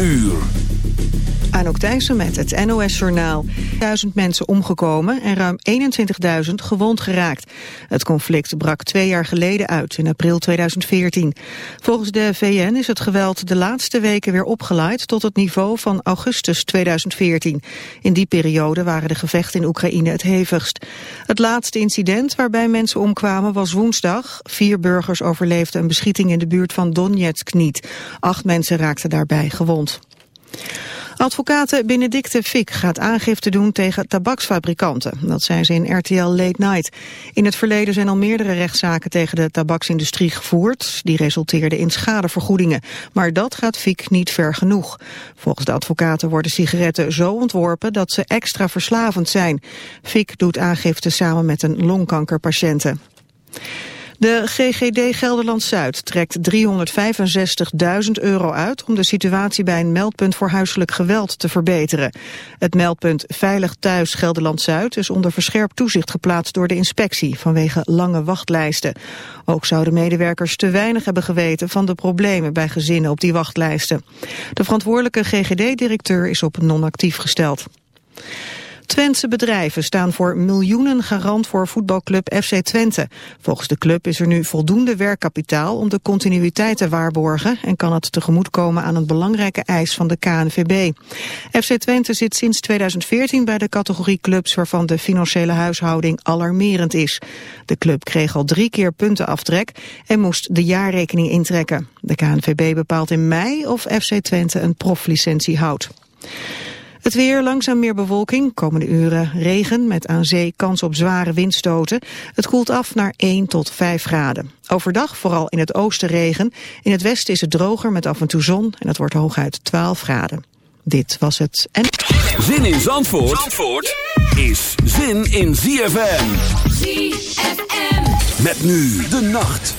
uur. Anouk Thijssen met het NOS-journaal. Duizend mensen omgekomen en ruim 21.000 gewond geraakt. Het conflict brak twee jaar geleden uit, in april 2014. Volgens de VN is het geweld de laatste weken weer opgeleid... tot het niveau van augustus 2014. In die periode waren de gevechten in Oekraïne het hevigst. Het laatste incident waarbij mensen omkwamen was woensdag. Vier burgers overleefden een beschieting in de buurt van Donetsk niet. Acht mensen raakten daarbij gewond. Advocate Benedicte Fick gaat aangifte doen tegen tabaksfabrikanten. Dat zei ze in RTL Late Night. In het verleden zijn al meerdere rechtszaken tegen de tabaksindustrie gevoerd. Die resulteerden in schadevergoedingen. Maar dat gaat Fick niet ver genoeg. Volgens de advocaten worden sigaretten zo ontworpen dat ze extra verslavend zijn. Fick doet aangifte samen met een longkankerpatiënte. De GGD Gelderland-Zuid trekt 365.000 euro uit om de situatie bij een meldpunt voor huiselijk geweld te verbeteren. Het meldpunt Veilig Thuis Gelderland-Zuid is onder verscherpt toezicht geplaatst door de inspectie vanwege lange wachtlijsten. Ook zouden medewerkers te weinig hebben geweten van de problemen bij gezinnen op die wachtlijsten. De verantwoordelijke GGD-directeur is op non-actief gesteld. Twentse bedrijven staan voor miljoenen garant voor voetbalclub FC Twente. Volgens de club is er nu voldoende werkkapitaal om de continuïteit te waarborgen en kan het tegemoetkomen aan een belangrijke eis van de KNVB. FC Twente zit sinds 2014 bij de categorie clubs waarvan de financiële huishouding alarmerend is. De club kreeg al drie keer puntenaftrek en moest de jaarrekening intrekken. De KNVB bepaalt in mei of FC Twente een proflicentie houdt. Het weer, langzaam meer bewolking, komende uren regen met aan zee kans op zware windstoten. Het koelt af naar 1 tot 5 graden. Overdag vooral in het oosten regen. In het westen is het droger met af en toe zon en het wordt hooguit 12 graden. Dit was het en... Zin in Zandvoort, Zandvoort is zin in ZFM. ZFM. Met nu de nacht.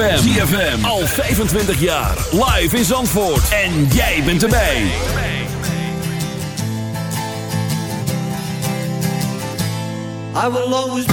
ZFM. ZFM. Al 25 jaar. Live in Zandvoort. En jij bent erbij. I will always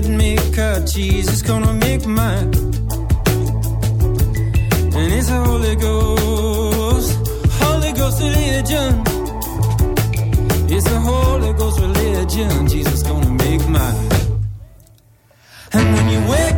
bread, make her cheese. It's gonna make mine. And it's a Holy Ghost, Holy Ghost religion. It's a Holy Ghost religion. Jesus gonna make mine. And when you wake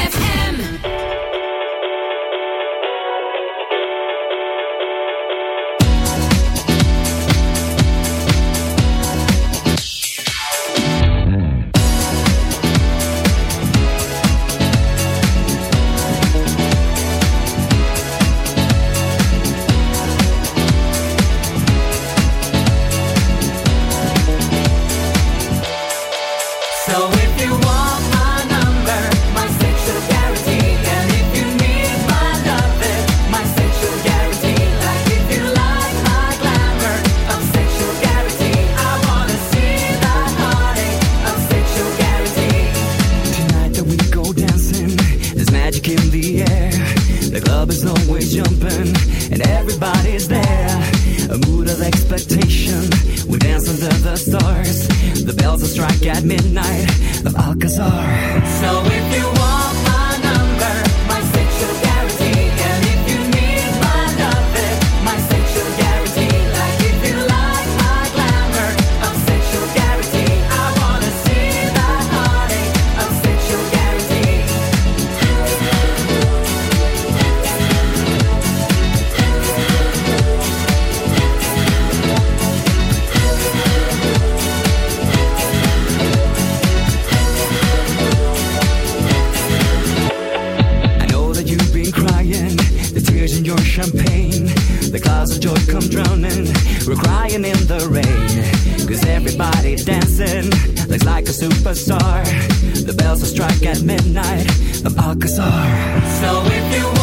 a superstar. The bells will strike at midnight. The polkas. So if you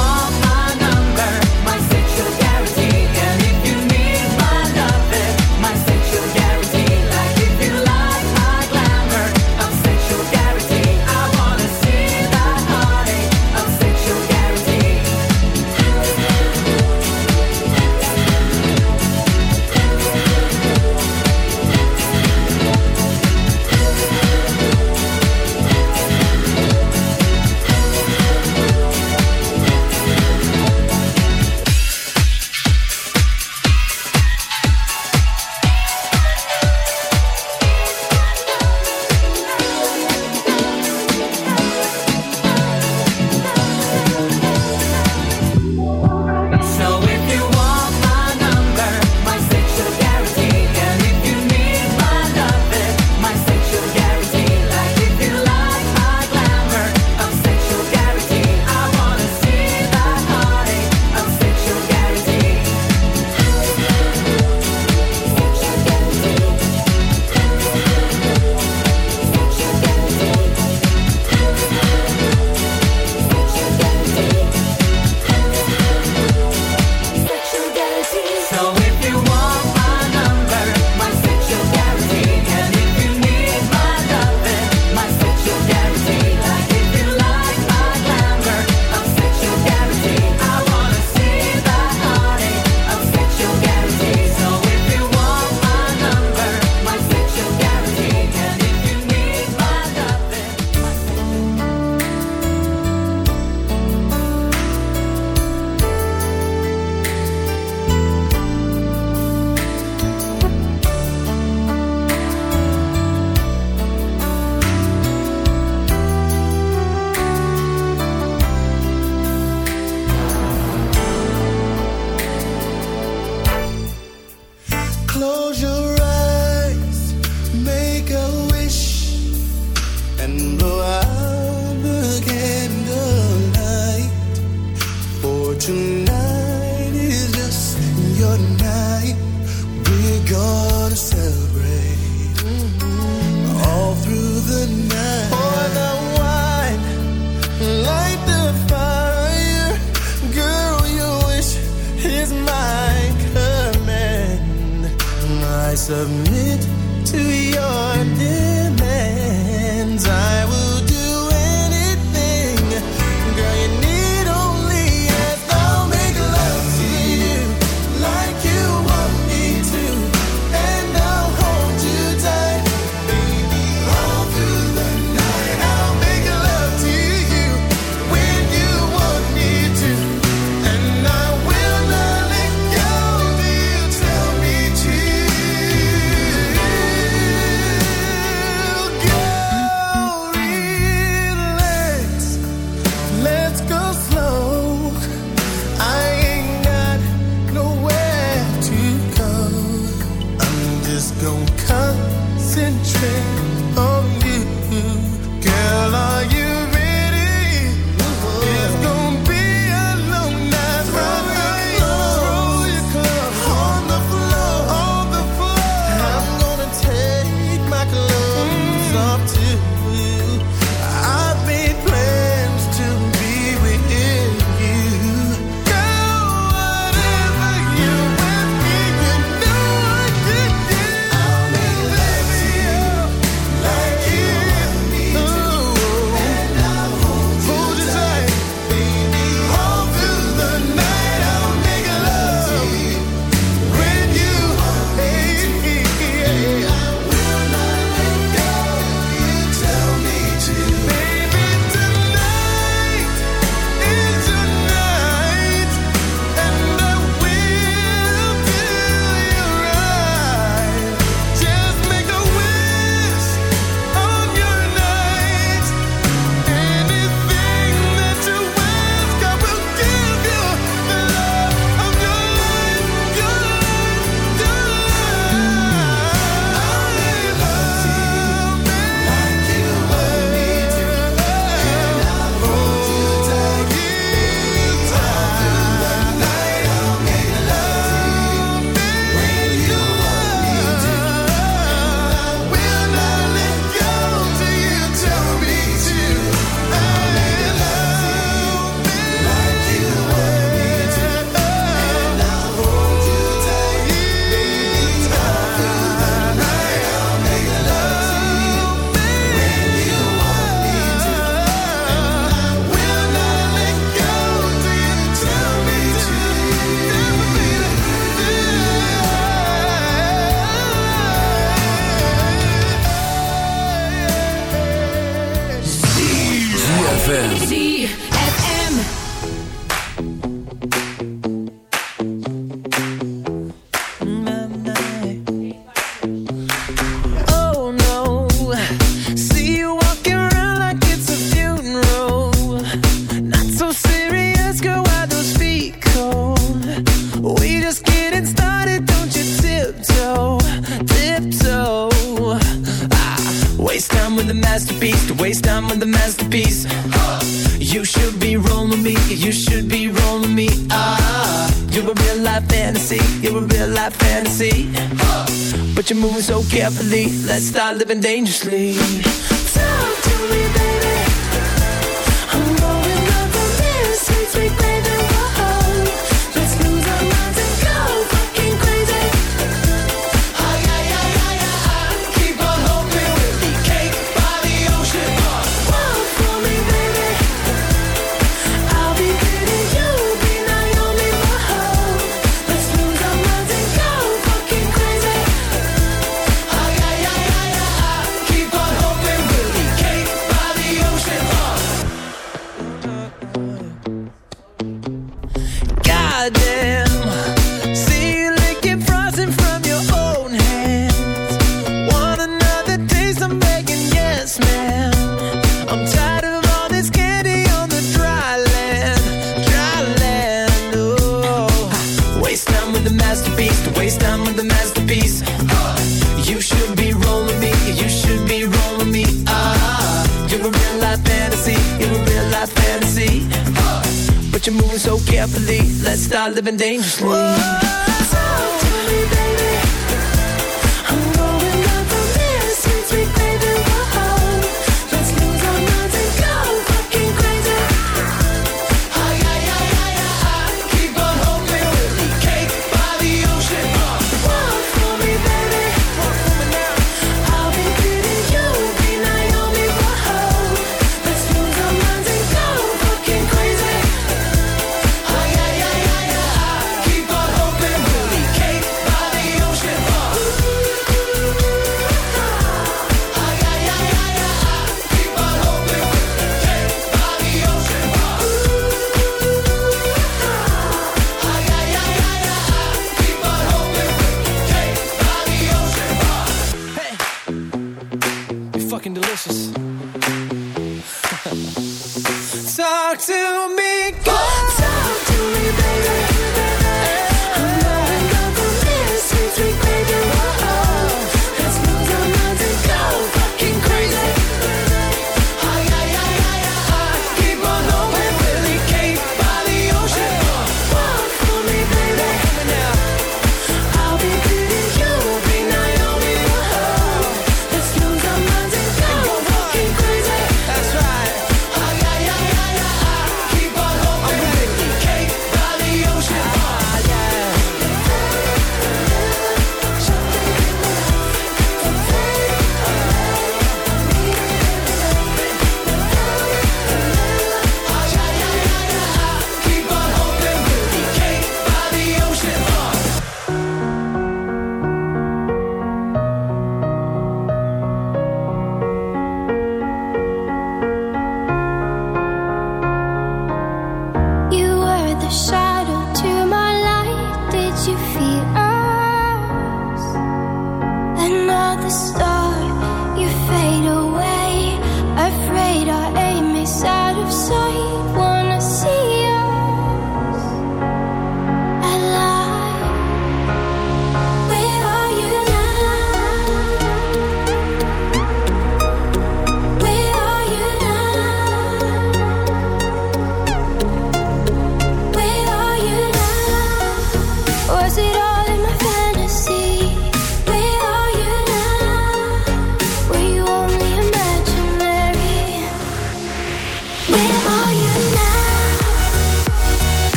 dangerously.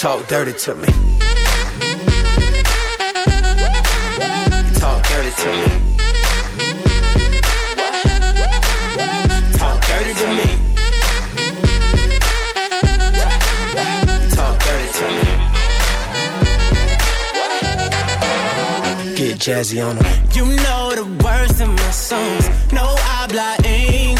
talk dirty to me. Talk dirty to me. Talk dirty to me. Talk dirty to me. Get jazzy on them. You know the words in my songs. No habla English.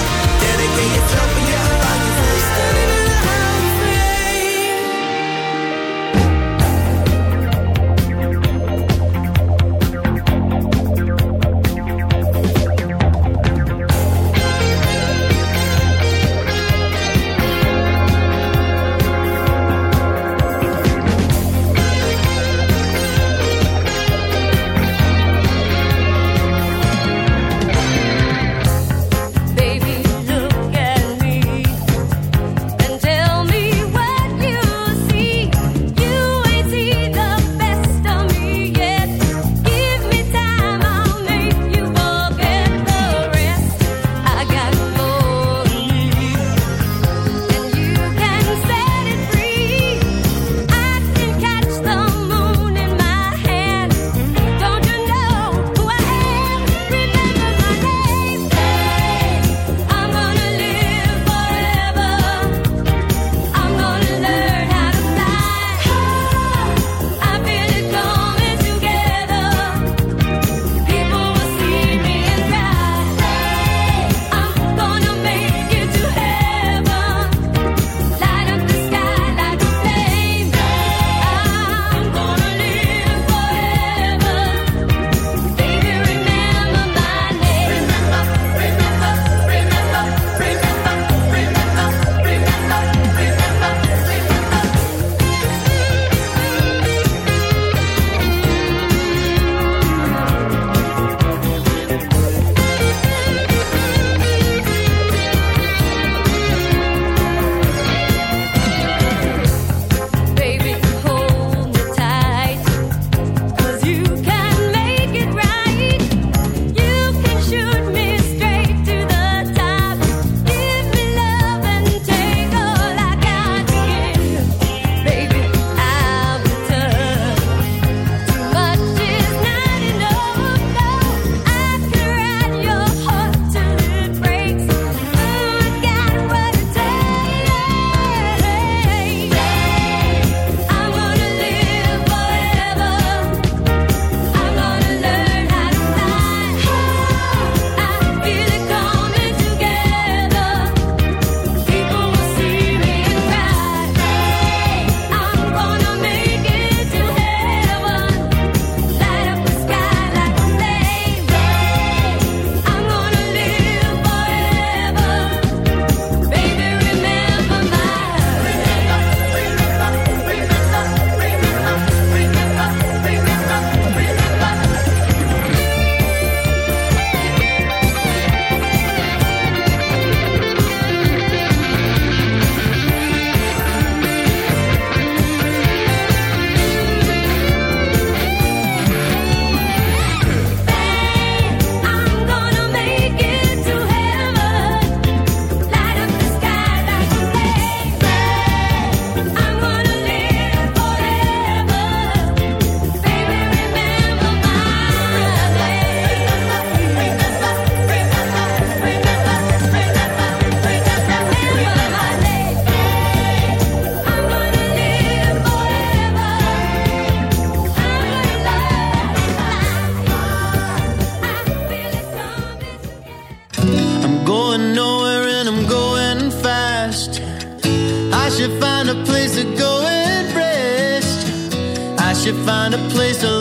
Should find a place to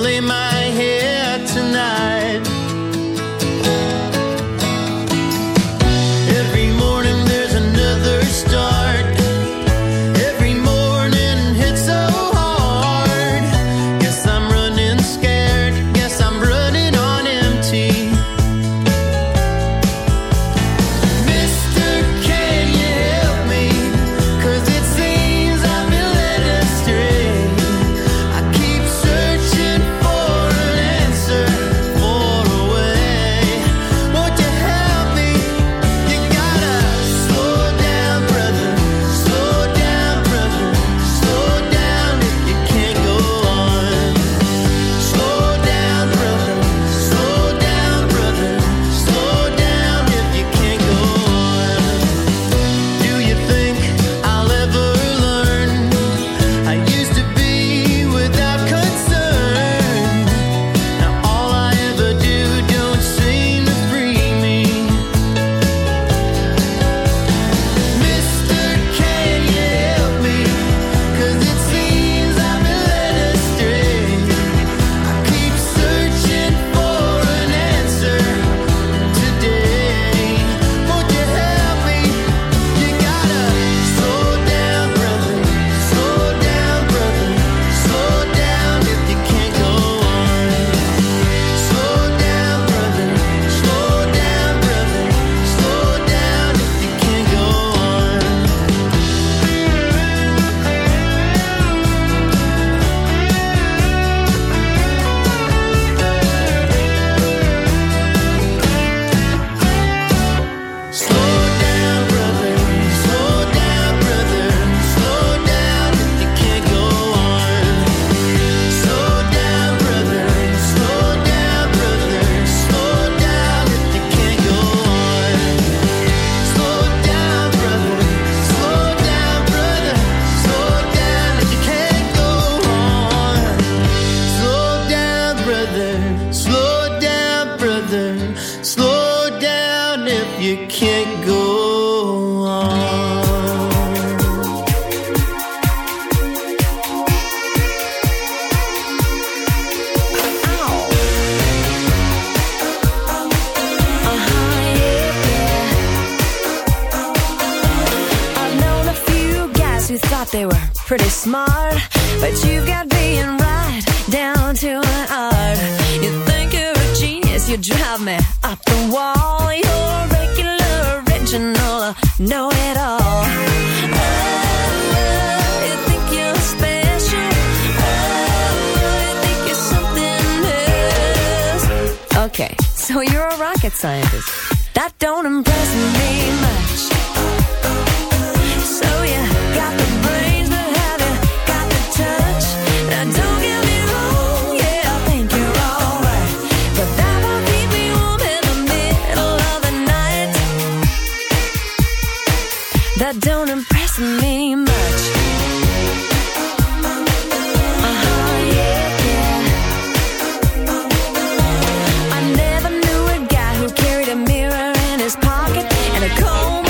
and a